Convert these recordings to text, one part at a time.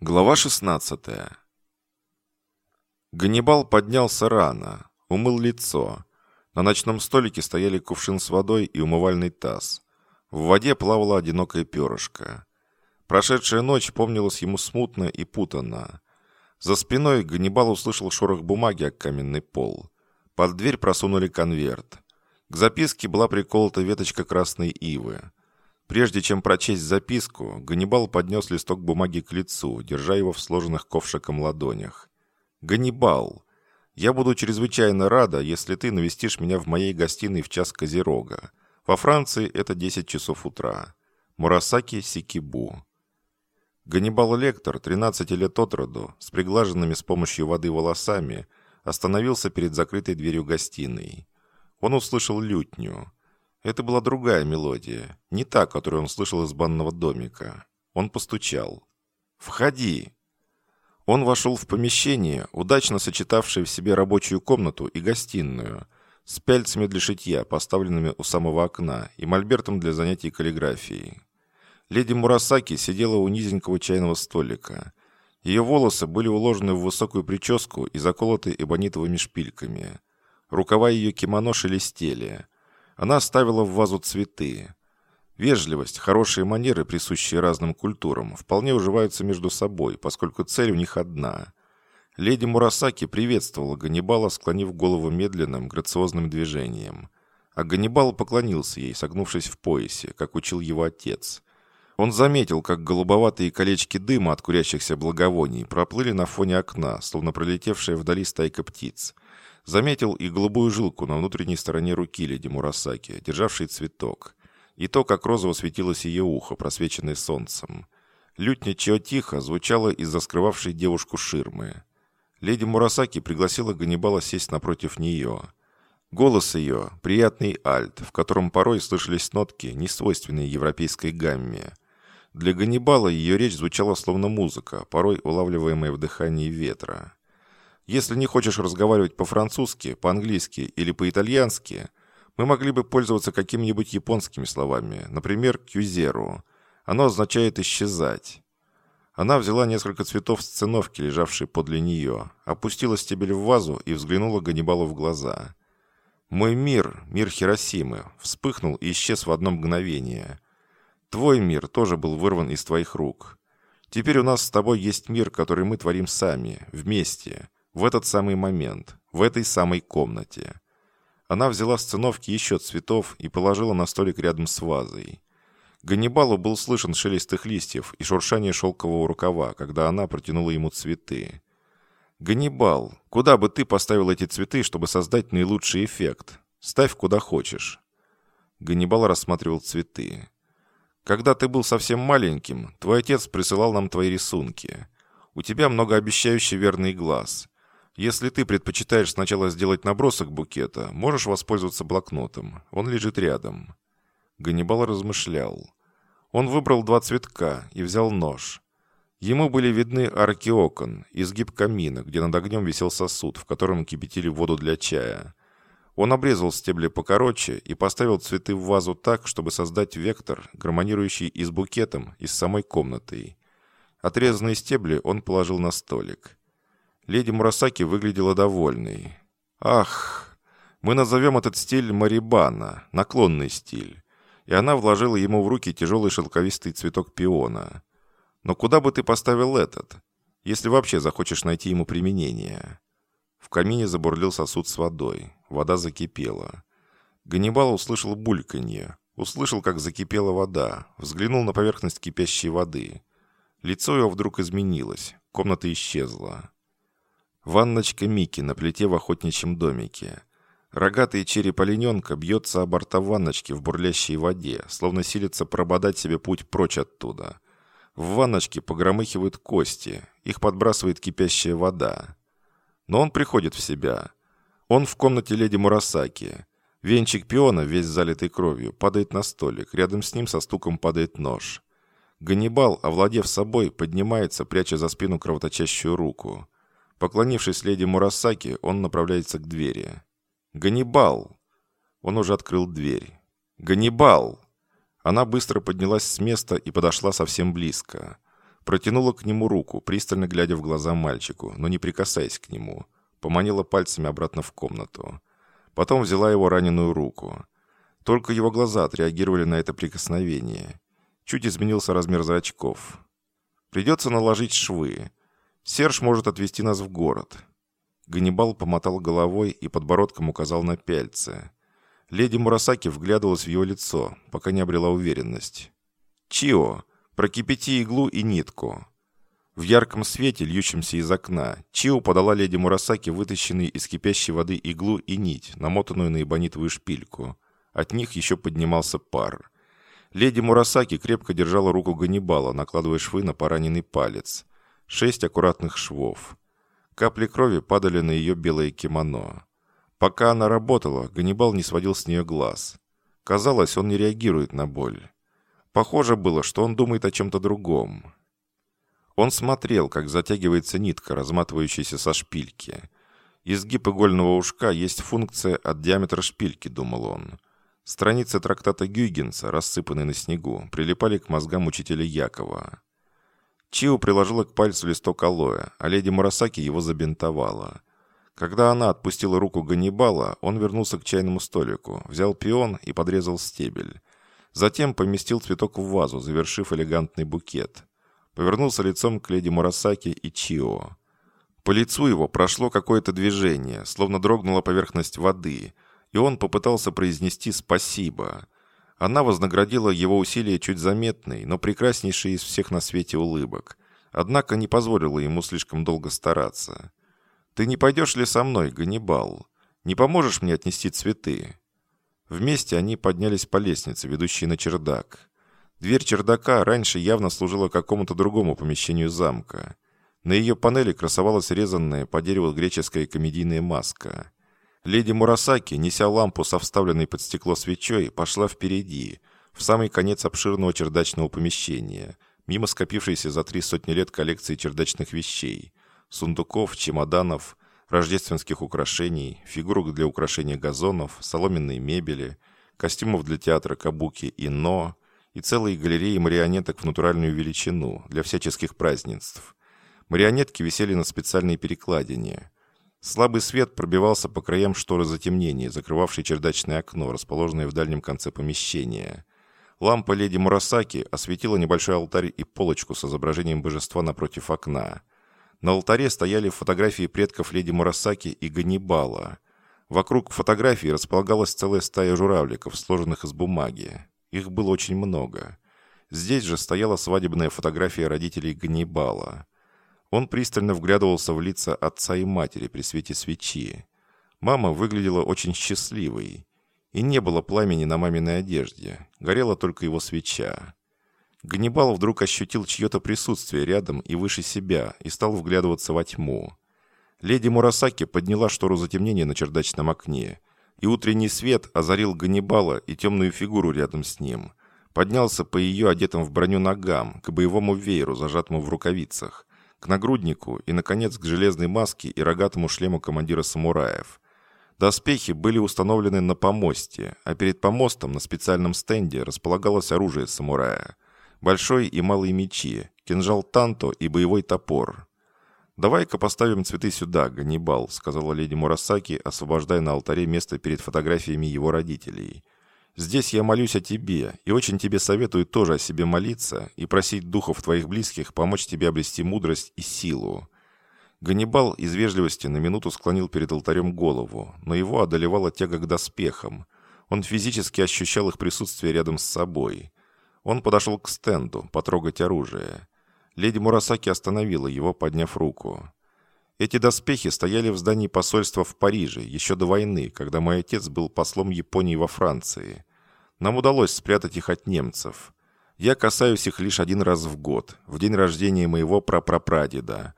Глава 16 Ганнибал поднялся рано, умыл лицо. На ночном столике стояли кувшин с водой и умывальный таз. В воде плавала одинокая перышко. Прошедшая ночь помнилась ему смутно и путанно. За спиной Ганнибал услышал шорох бумаги о каменный пол. Под дверь просунули конверт. К записке была приколота веточка красной ивы. Прежде чем прочесть записку, Ганнибал поднес листок бумаги к лицу, держа его в сложенных ковшиком ладонях. «Ганнибал, я буду чрезвычайно рада, если ты навестишь меня в моей гостиной в час Козерога. Во Франции это 10 часов утра. Мурасаки Сикибу». Ганнибал Лектор, 13 лет от роду, с приглаженными с помощью воды волосами, остановился перед закрытой дверью гостиной. Он услышал лютню. Это была другая мелодия, не та, которую он слышал из банного домика. Он постучал. «Входи!» Он вошел в помещение, удачно сочетавшее в себе рабочую комнату и гостиную, с пяльцами для шитья, поставленными у самого окна, и мольбертом для занятий каллиграфией. Леди Мурасаки сидела у низенького чайного столика. Ее волосы были уложены в высокую прическу и заколоты эбонитовыми шпильками. Рукава ее кимоно шелестели – она ставила в вазу цветы. Вежливость, хорошие манеры, присущие разным культурам, вполне уживаются между собой, поскольку цель у них одна. Леди Мурасаки приветствовала Ганнибала, склонив голову медленным, грациозным движением. А Ганнибал поклонился ей, согнувшись в поясе, как учил его отец. Он заметил, как голубоватые колечки дыма от курящихся благовоний проплыли на фоне окна, словно пролетевшая вдали стайка птиц – Заметил и голубую жилку на внутренней стороне руки леди Мурасаки, державшей цветок. И то, как розово светилось ее ухо, просвеченное солнцем. Лютня тихо звучала из-за скрывавшей девушку ширмы. Леди Мурасаки пригласила Ганнибала сесть напротив нее. Голос ее – приятный альт, в котором порой слышались нотки, несвойственные европейской гамме. Для Ганнибала ее речь звучала словно музыка, порой улавливаемая в дыхании ветра. Если не хочешь разговаривать по-французски, по-английски или по-итальянски, мы могли бы пользоваться какими-нибудь японскими словами, например, «кюзеру». Оно означает «исчезать». Она взяла несколько цветов с циновки, лежавшей подле нее, опустила стебель в вазу и взглянула Ганнибалу в глаза. «Мой мир, мир Хиросимы, вспыхнул и исчез в одно мгновение. Твой мир тоже был вырван из твоих рук. Теперь у нас с тобой есть мир, который мы творим сами, вместе. В этот самый момент, в этой самой комнате. Она взяла с циновки еще цветов и положила на столик рядом с вазой. Ганнибалу был слышен шелест их листьев и шуршание шелкового рукава, когда она протянула ему цветы. «Ганнибал, куда бы ты поставил эти цветы, чтобы создать наилучший эффект? Ставь куда хочешь». Ганнибал рассматривал цветы. «Когда ты был совсем маленьким, твой отец присылал нам твои рисунки. У тебя многообещающий верный глаз. Если ты предпочитаешь сначала сделать набросок букета, можешь воспользоваться блокнотом. Он лежит рядом». Ганнибал размышлял. Он выбрал два цветка и взял нож. Ему были видны арки окон, изгиб камина, где над огнем висел сосуд, в котором кипятили воду для чая. Он обрезал стебли покороче и поставил цветы в вазу так, чтобы создать вектор, гармонирующий и с букетом, и с самой комнатой. Отрезанные стебли он положил на столик. Леди Мурасаки выглядела довольной. «Ах, мы назовем этот стиль марибана, наклонный стиль». И она вложила ему в руки тяжелый шелковистый цветок пиона. «Но куда бы ты поставил этот, если вообще захочешь найти ему применение?» В камине забурлил сосуд с водой. Вода закипела. Ганнибал услышал бульканье. Услышал, как закипела вода. Взглянул на поверхность кипящей воды. Лицо его вдруг изменилось. Комната исчезла. Ванночка Мики на плите в охотничьем домике. Рогатый череп олененка бьется о борта ванночки в бурлящей воде, словно силится прободать себе путь прочь оттуда. В ванночке погромыхивают кости, их подбрасывает кипящая вода. Но он приходит в себя. Он в комнате леди Мурасаки. Венчик пиона, весь залитый кровью, падает на столик. Рядом с ним со стуком падает нож. Ганнибал, овладев собой, поднимается, пряча за спину кровоточащую руку. Поклонившись леди Мурасаки, он направляется к двери. «Ганнибал!» Он уже открыл дверь. «Ганнибал!» Она быстро поднялась с места и подошла совсем близко. Протянула к нему руку, пристально глядя в глаза мальчику, но не прикасаясь к нему. Поманила пальцами обратно в комнату. Потом взяла его раненую руку. Только его глаза отреагировали на это прикосновение. Чуть изменился размер зрачков. Придется наложить швы. Серж может отвезти нас в город. Ганнибал помотал головой и подбородком указал на пяльцы. Леди Мурасаки вглядывалась в его лицо, пока не обрела уверенность. «Чио, прокипяти иглу и нитку». В ярком свете, льющемся из окна, Чио подала леди Мурасаки вытащенные из кипящей воды иглу и нить, намотанную на эбонитовую шпильку. От них еще поднимался пар. Леди Мурасаки крепко держала руку Ганнибала, накладывая швы на пораненный палец. Шесть аккуратных швов. Капли крови падали на ее белое кимоно. Пока она работала, Ганнибал не сводил с нее глаз. Казалось, он не реагирует на боль. Похоже было, что он думает о чем-то другом. Он смотрел, как затягивается нитка, разматывающаяся со шпильки. Изгиб игольного ушка есть функция от диаметра шпильки, думал он. Страницы трактата Гюйгенса, рассыпанные на снегу, прилипали к мозгам учителя Якова. Чио приложила к пальцу листок алоэ, а леди Мурасаки его забинтовала. Когда она отпустила руку Ганнибала, он вернулся к чайному столику, взял пион и подрезал стебель. Затем поместил цветок в вазу, завершив элегантный букет. Повернулся лицом к леди Мурасаки и Чио. По лицу его прошло какое-то движение, словно дрогнула поверхность воды – и он попытался произнести «спасибо». Она вознаградила его усилия чуть заметной, но прекраснейшей из всех на свете улыбок. Однако не позволила ему слишком долго стараться. «Ты не пойдешь ли со мной, Ганнибал? Не поможешь мне отнести цветы?» Вместе они поднялись по лестнице, ведущей на чердак. Дверь чердака раньше явно служила какому-то другому помещению замка. На ее панели красовалась резанная по дереву греческая комедийная маска. Леди Мурасаки, неся лампу со вставленной под стекло свечой, пошла впереди, в самый конец обширного чердачного помещения, мимо скопившейся за три сотни лет коллекции чердачных вещей, сундуков, чемоданов, рождественских украшений, фигурок для украшения газонов, соломенной мебели, костюмов для театра Кабуки и Но, и целые галереи марионеток в натуральную величину для всяческих празднеств. Марионетки висели на специальной перекладине – Слабый свет пробивался по краям шторы затемнения, закрывавшей чердачное окно, расположенное в дальнем конце помещения. Лампа леди Мурасаки осветила небольшой алтарь и полочку с изображением божества напротив окна. На алтаре стояли фотографии предков леди Мурасаки и Ганнибала. Вокруг фотографий располагалась целая стая журавликов, сложенных из бумаги. Их было очень много. Здесь же стояла свадебная фотография родителей Ганнибала. Он пристально вглядывался в лица отца и матери при свете свечи. Мама выглядела очень счастливой. И не было пламени на маминой одежде. Горела только его свеча. Ганнибал вдруг ощутил чье-то присутствие рядом и выше себя и стал вглядываться во тьму. Леди Мурасаки подняла штору затемнения на чердачном окне, и утренний свет озарил Ганнибала и темную фигуру рядом с ним. Поднялся по ее одетым в броню ногам, к боевому вееру, зажатому в рукавицах, к нагруднику и, наконец, к железной маске и рогатому шлему командира самураев. Доспехи были установлены на помосте, а перед помостом на специальном стенде располагалось оружие самурая. Большой и малые мечи, кинжал танто и боевой топор. «Давай-ка поставим цветы сюда, Ганнибал», — сказала леди Мурасаки, освобождая на алтаре место перед фотографиями его родителей — Здесь я молюсь о тебе, и очень тебе советую тоже о себе молиться и просить духов твоих близких помочь тебе обрести мудрость и силу». Ганнибал из вежливости на минуту склонил перед алтарем голову, но его одолевала тяга к доспехам. Он физически ощущал их присутствие рядом с собой. Он подошел к стенду, потрогать оружие. Леди Мурасаки остановила его, подняв руку. Эти доспехи стояли в здании посольства в Париже еще до войны, когда мой отец был послом Японии во Франции. Нам удалось спрятать их от немцев. Я касаюсь их лишь один раз в год, в день рождения моего прапрапрадеда.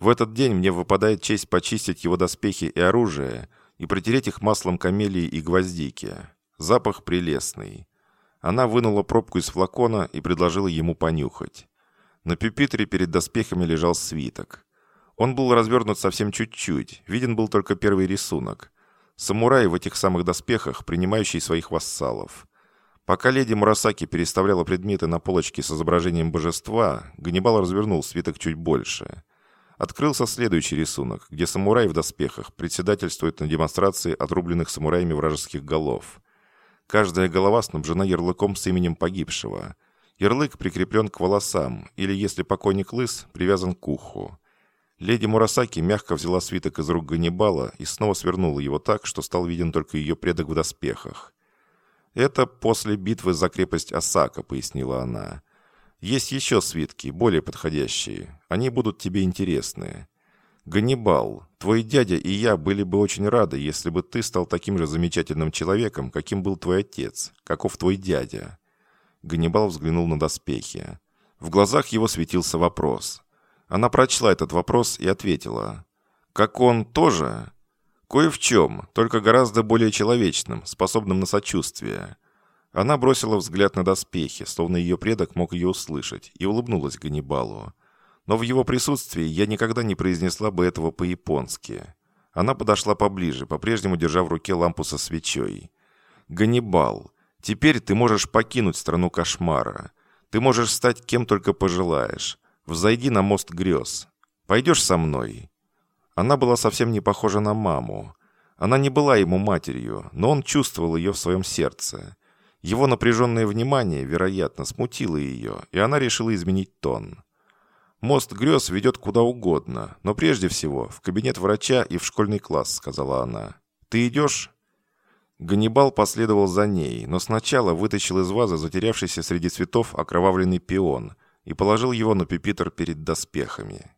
В этот день мне выпадает честь почистить его доспехи и оружие и протереть их маслом камелии и гвоздики. Запах прелестный. Она вынула пробку из флакона и предложила ему понюхать. На пюпитре перед доспехами лежал свиток. Он был развернут совсем чуть-чуть, виден был только первый рисунок. Самурай в этих самых доспехах, принимающий своих вассалов. Пока леди Мурасаки переставляла предметы на полочке с изображением божества, Ганнибал развернул свиток чуть больше. Открылся следующий рисунок, где самурай в доспехах председательствует на демонстрации отрубленных самураями вражеских голов. Каждая голова снабжена ярлыком с именем погибшего. Ярлык прикреплен к волосам, или, если покойник лыс, привязан к уху. Леди Мурасаки мягко взяла свиток из рук Ганнибала и снова свернула его так, что стал виден только ее предок в доспехах. «Это после битвы за крепость Осака», — пояснила она. «Есть еще свитки, более подходящие. Они будут тебе интересны. Ганнибал, твой дядя и я были бы очень рады, если бы ты стал таким же замечательным человеком, каким был твой отец, каков твой дядя». Ганнибал взглянул на доспехи. В глазах его светился вопрос. Она прочла этот вопрос и ответила. «Как он тоже?» Кое в чем, только гораздо более человечным, способным на сочувствие. Она бросила взгляд на доспехи, словно ее предок мог ее услышать, и улыбнулась Ганнибалу. Но в его присутствии я никогда не произнесла бы этого по-японски. Она подошла поближе, по-прежнему держа в руке лампу со свечой. «Ганнибал, теперь ты можешь покинуть страну кошмара. Ты можешь стать кем только пожелаешь. Взойди на мост грез. Пойдешь со мной?» Она была совсем не похожа на маму. Она не была ему матерью, но он чувствовал ее в своем сердце. Его напряженное внимание, вероятно, смутило ее, и она решила изменить тон. «Мост грез ведет куда угодно, но прежде всего в кабинет врача и в школьный класс», — сказала она. «Ты идешь?» Ганнибал последовал за ней, но сначала вытащил из вазы затерявшийся среди цветов окровавленный пион и положил его на пюпитр перед доспехами.